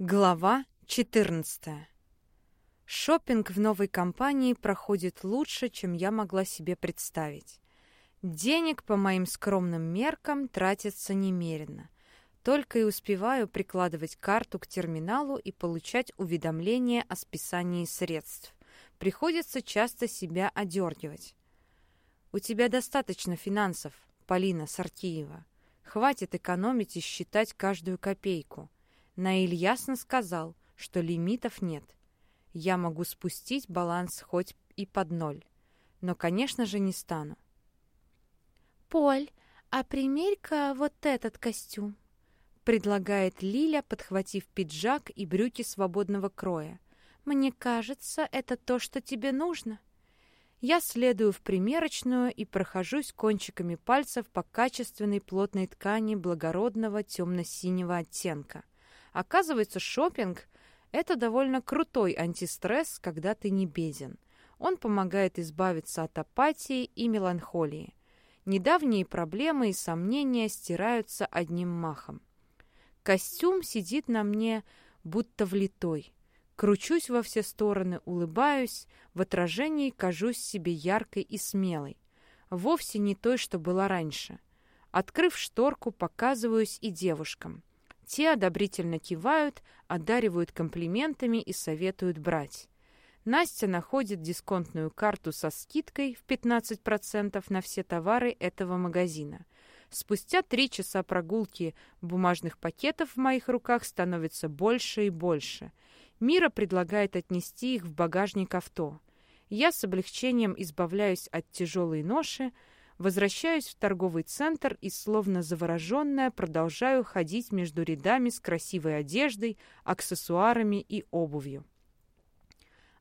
Глава 14. Шопинг в новой компании проходит лучше, чем я могла себе представить. Денег, по моим скромным меркам, тратится немерено. Только и успеваю прикладывать карту к терминалу и получать уведомления о списании средств. Приходится часто себя одергивать. «У тебя достаточно финансов, Полина Сартиева. Хватит экономить и считать каждую копейку». Наиль ясно сказал, что лимитов нет. Я могу спустить баланс хоть и под ноль. Но, конечно же, не стану. «Поль, а примерь-ка вот этот костюм», — предлагает Лиля, подхватив пиджак и брюки свободного кроя. «Мне кажется, это то, что тебе нужно». Я следую в примерочную и прохожусь кончиками пальцев по качественной плотной ткани благородного темно-синего оттенка. Оказывается, шопинг – это довольно крутой антистресс, когда ты не беден. Он помогает избавиться от апатии и меланхолии. Недавние проблемы и сомнения стираются одним махом. Костюм сидит на мне будто влитой. Кручусь во все стороны, улыбаюсь, в отражении кажусь себе яркой и смелой. Вовсе не той, что была раньше. Открыв шторку, показываюсь и девушкам – те одобрительно кивают, одаривают комплиментами и советуют брать. Настя находит дисконтную карту со скидкой в 15% на все товары этого магазина. Спустя три часа прогулки бумажных пакетов в моих руках становится больше и больше. Мира предлагает отнести их в багажник авто. Я с облегчением избавляюсь от тяжелой ноши, Возвращаюсь в торговый центр и, словно завороженная, продолжаю ходить между рядами с красивой одеждой, аксессуарами и обувью.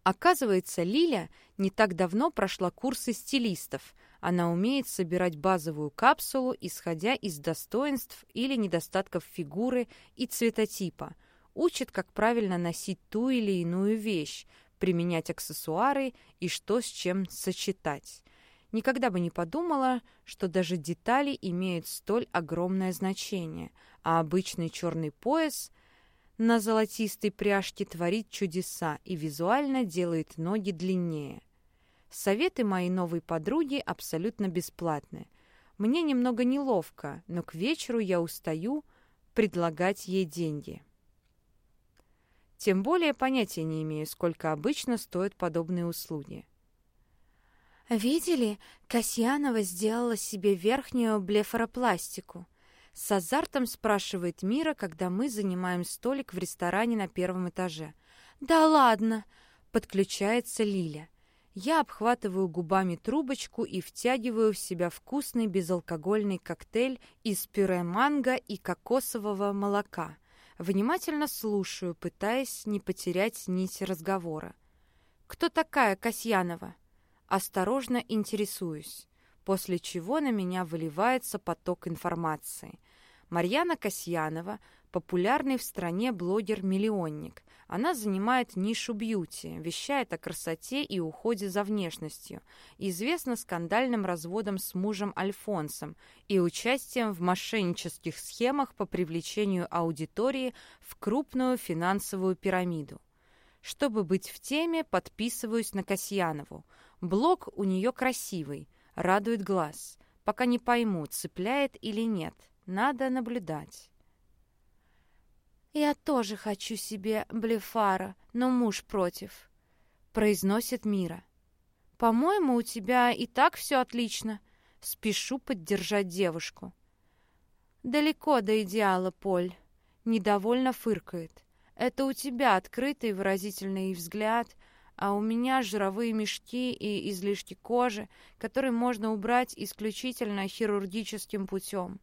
Оказывается, Лиля не так давно прошла курсы стилистов. Она умеет собирать базовую капсулу, исходя из достоинств или недостатков фигуры и цветотипа. Учит, как правильно носить ту или иную вещь, применять аксессуары и что с чем сочетать. Никогда бы не подумала, что даже детали имеют столь огромное значение, а обычный черный пояс на золотистой пряжке творит чудеса и визуально делает ноги длиннее. Советы моей новой подруги абсолютно бесплатны. Мне немного неловко, но к вечеру я устаю предлагать ей деньги. Тем более понятия не имею, сколько обычно стоят подобные услуги. «Видели? Касьянова сделала себе верхнюю блефаропластику». С азартом спрашивает Мира, когда мы занимаем столик в ресторане на первом этаже. «Да ладно!» — подключается Лиля. Я обхватываю губами трубочку и втягиваю в себя вкусный безалкогольный коктейль из пюре манго и кокосового молока. Внимательно слушаю, пытаясь не потерять нить разговора. «Кто такая Касьянова?» Осторожно интересуюсь, после чего на меня выливается поток информации. Марьяна Касьянова – популярный в стране блогер-миллионник. Она занимает нишу бьюти, вещает о красоте и уходе за внешностью. Известна скандальным разводом с мужем Альфонсом и участием в мошеннических схемах по привлечению аудитории в крупную финансовую пирамиду. Чтобы быть в теме, подписываюсь на Касьянову. Блок у нее красивый, радует глаз. Пока не пойму, цепляет или нет. Надо наблюдать. «Я тоже хочу себе блефара, но муж против», — произносит Мира. «По-моему, у тебя и так все отлично». Спешу поддержать девушку. «Далеко до идеала, Поль», — недовольно фыркает. «Это у тебя открытый выразительный взгляд, а у меня жировые мешки и излишки кожи, которые можно убрать исключительно хирургическим путем.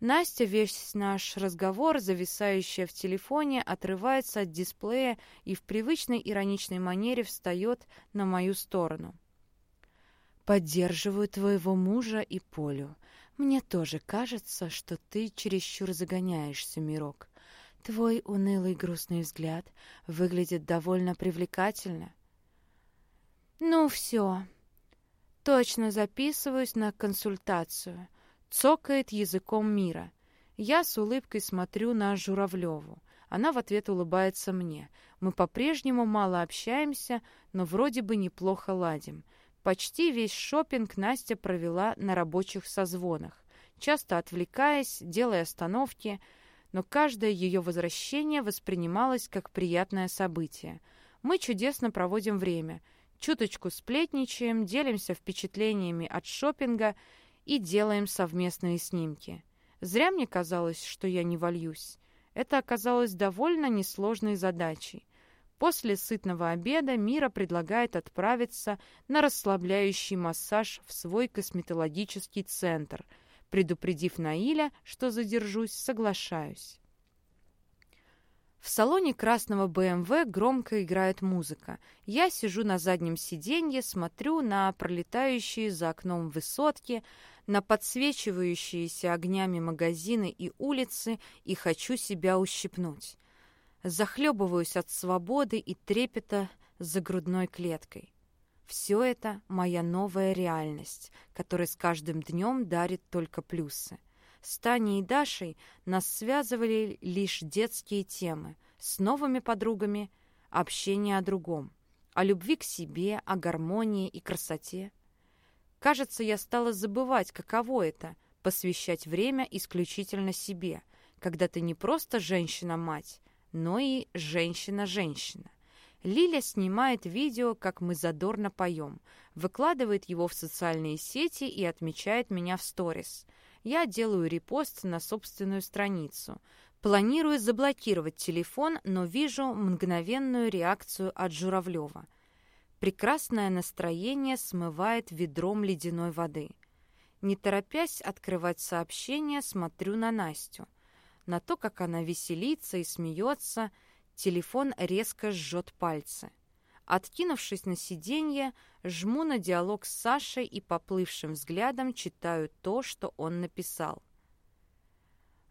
Настя весь наш разговор, зависающая в телефоне, отрывается от дисплея и в привычной ироничной манере встает на мою сторону. «Поддерживаю твоего мужа и Полю. Мне тоже кажется, что ты чересчур загоняешься, Мирок. Твой унылый грустный взгляд выглядит довольно привлекательно. Ну все, точно записываюсь на консультацию. Цокает языком мира. Я с улыбкой смотрю на Журавлеву. Она в ответ улыбается мне. Мы по-прежнему мало общаемся, но вроде бы неплохо ладим. Почти весь шопинг Настя провела на рабочих созвонах, часто отвлекаясь, делая остановки, но каждое ее возвращение воспринималось как приятное событие. Мы чудесно проводим время, чуточку сплетничаем, делимся впечатлениями от шопинга и делаем совместные снимки. Зря мне казалось, что я не вольюсь. Это оказалось довольно несложной задачей. После сытного обеда Мира предлагает отправиться на расслабляющий массаж в свой косметологический центр. Предупредив Наиля, что задержусь, соглашаюсь. В салоне красного БМВ громко играет музыка. Я сижу на заднем сиденье, смотрю на пролетающие за окном высотки, на подсвечивающиеся огнями магазины и улицы и хочу себя ущипнуть. Захлебываюсь от свободы и трепета за грудной клеткой. Все это моя новая реальность, которая с каждым днем дарит только плюсы. С Таней и Дашей нас связывали лишь детские темы. С новыми подругами – общение о другом. О любви к себе, о гармонии и красоте. Кажется, я стала забывать, каково это — посвящать время исключительно себе, когда ты не просто женщина-мать, но и женщина-женщина. Лиля снимает видео, как мы задорно поем, выкладывает его в социальные сети и отмечает меня в сторис. Я делаю репост на собственную страницу. Планирую заблокировать телефон, но вижу мгновенную реакцию от Журавлева. Прекрасное настроение смывает ведром ледяной воды. Не торопясь открывать сообщение, смотрю на Настю. На то, как она веселится и смеется, телефон резко жжет пальцы. Откинувшись на сиденье, жму на диалог с Сашей и поплывшим взглядом читаю то, что он написал.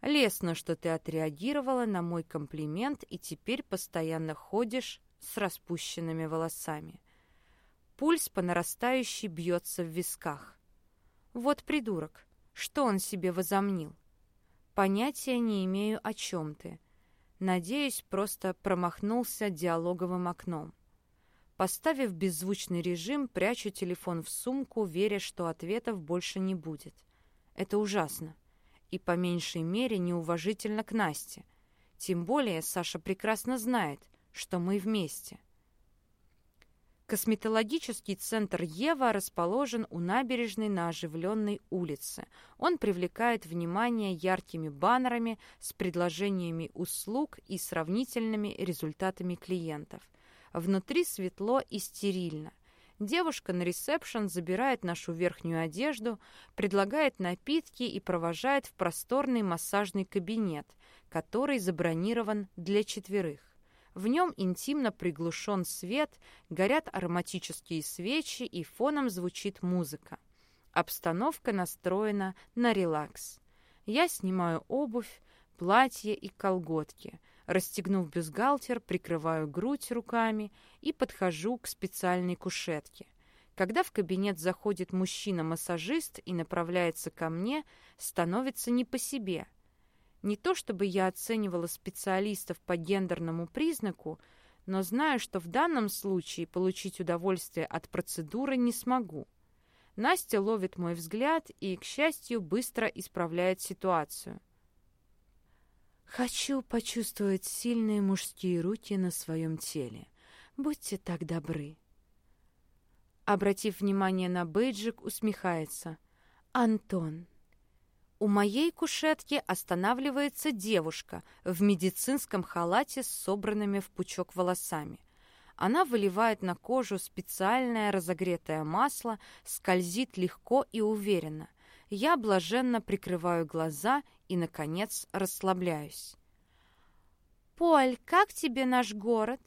«Лестно, что ты отреагировала на мой комплимент и теперь постоянно ходишь с распущенными волосами. Пульс по нарастающей бьется в висках. Вот придурок, что он себе возомнил? Понятия не имею, о чем ты. Надеюсь, просто промахнулся диалоговым окном. Поставив беззвучный режим, прячу телефон в сумку, веря, что ответов больше не будет. Это ужасно. И по меньшей мере неуважительно к Насте. Тем более Саша прекрасно знает, что мы вместе. Косметологический центр Ева расположен у набережной на оживленной улице. Он привлекает внимание яркими баннерами с предложениями услуг и сравнительными результатами клиентов. Внутри светло и стерильно. Девушка на ресепшн забирает нашу верхнюю одежду, предлагает напитки и провожает в просторный массажный кабинет, который забронирован для четверых. В нем интимно приглушен свет, горят ароматические свечи и фоном звучит музыка. Обстановка настроена на релакс. Я снимаю обувь, платье и колготки. Расстегнув бюстгальтер, прикрываю грудь руками и подхожу к специальной кушетке. Когда в кабинет заходит мужчина-массажист и направляется ко мне, становится не по себе. Не то чтобы я оценивала специалистов по гендерному признаку, но знаю, что в данном случае получить удовольствие от процедуры не смогу. Настя ловит мой взгляд и, к счастью, быстро исправляет ситуацию. «Хочу почувствовать сильные мужские руки на своем теле. Будьте так добры». Обратив внимание на бейджик, усмехается. «Антон, у моей кушетки останавливается девушка в медицинском халате с собранными в пучок волосами. Она выливает на кожу специальное разогретое масло, скользит легко и уверенно. Я блаженно прикрываю глаза и, наконец, расслабляюсь. «Поль, как тебе наш город?»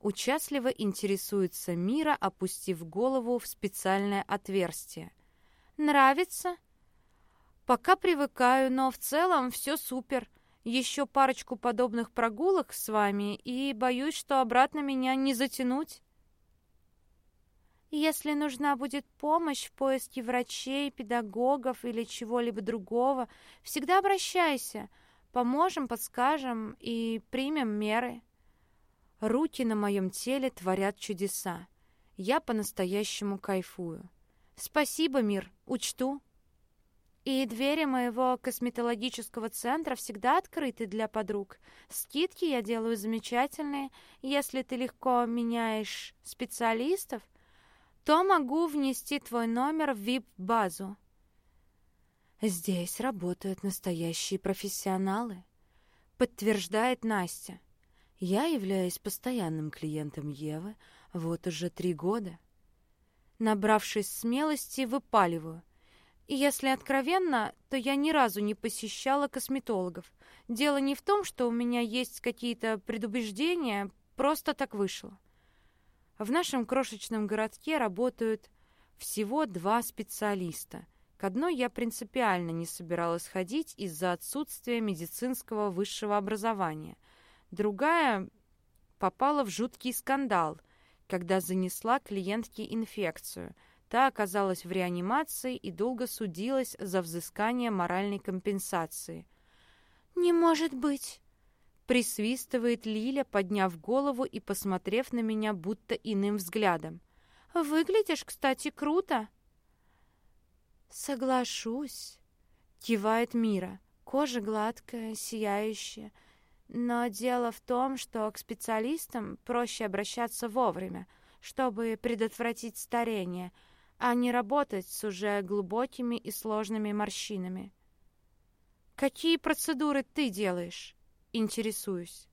Участливо интересуется Мира, опустив голову в специальное отверстие. «Нравится?» Пока привыкаю, но в целом все супер. Еще парочку подобных прогулок с вами, и боюсь, что обратно меня не затянуть. Если нужна будет помощь в поиске врачей, педагогов или чего-либо другого, всегда обращайся. Поможем, подскажем и примем меры. Руки на моем теле творят чудеса. Я по-настоящему кайфую. Спасибо, мир, учту. И двери моего косметологического центра всегда открыты для подруг. Скидки я делаю замечательные. Если ты легко меняешь специалистов, то могу внести твой номер в VIP-базу. Здесь работают настоящие профессионалы, подтверждает Настя. Я являюсь постоянным клиентом Евы вот уже три года. Набравшись смелости, выпаливаю — и если откровенно, то я ни разу не посещала косметологов. Дело не в том, что у меня есть какие-то предубеждения, просто так вышло. В нашем крошечном городке работают всего два специалиста. К одной я принципиально не собиралась ходить из-за отсутствия медицинского высшего образования. Другая попала в жуткий скандал, когда занесла клиентке инфекцию – Та оказалась в реанимации и долго судилась за взыскание моральной компенсации. «Не может быть!» Присвистывает Лиля, подняв голову и посмотрев на меня будто иным взглядом. «Выглядишь, кстати, круто!» «Соглашусь», — кивает Мира. Кожа гладкая, сияющая. Но дело в том, что к специалистам проще обращаться вовремя, чтобы предотвратить старение — а не работать с уже глубокими и сложными морщинами. «Какие процедуры ты делаешь?» Интересуюсь.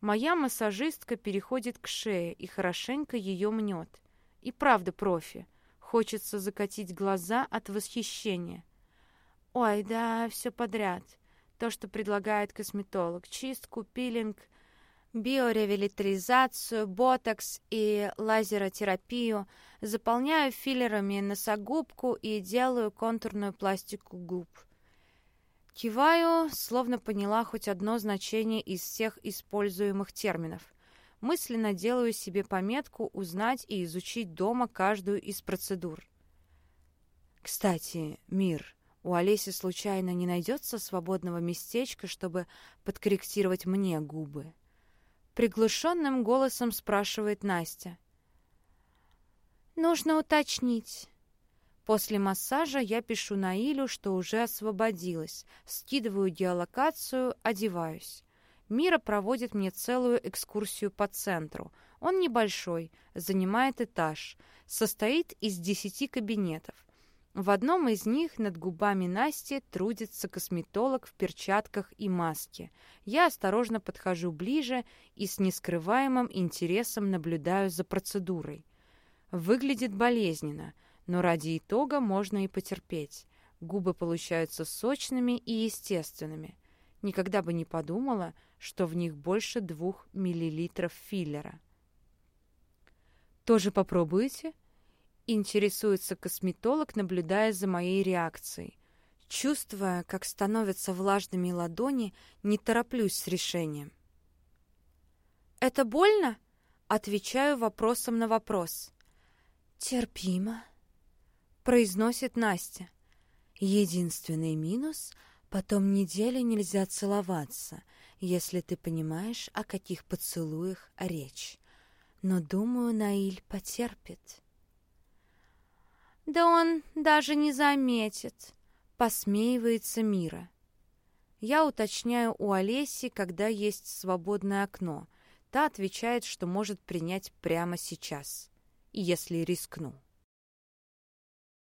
Моя массажистка переходит к шее и хорошенько ее мнет. И правда профи. Хочется закатить глаза от восхищения. «Ой, да, все подряд. То, что предлагает косметолог. Чистку, пилинг, биоревитализацию, ботокс и лазеротерапию, заполняю филлерами носогубку и делаю контурную пластику губ. Киваю, словно поняла хоть одно значение из всех используемых терминов. Мысленно делаю себе пометку узнать и изучить дома каждую из процедур. Кстати, Мир, у Олеси случайно не найдется свободного местечка, чтобы подкорректировать мне губы? Приглушенным голосом спрашивает Настя. Нужно уточнить. После массажа я пишу Наилю, что уже освободилась, скидываю геолокацию, одеваюсь. Мира проводит мне целую экскурсию по центру. Он небольшой, занимает этаж, состоит из десяти кабинетов. В одном из них над губами Насти трудится косметолог в перчатках и маске. Я осторожно подхожу ближе и с нескрываемым интересом наблюдаю за процедурой. Выглядит болезненно, но ради итога можно и потерпеть. Губы получаются сочными и естественными. Никогда бы не подумала, что в них больше двух миллилитров филлера. «Тоже попробуете?» Интересуется косметолог, наблюдая за моей реакцией. Чувствуя, как становятся влажными ладони, не тороплюсь с решением. «Это больно?» Отвечаю вопросом на вопрос. «Терпимо», — произносит Настя. «Единственный минус — потом неделю нельзя целоваться, если ты понимаешь, о каких поцелуях речь. Но, думаю, Наиль потерпит». Да он даже не заметит, посмеивается Мира. Я уточняю у Олеси, когда есть свободное окно. Та отвечает, что может принять прямо сейчас, если рискну.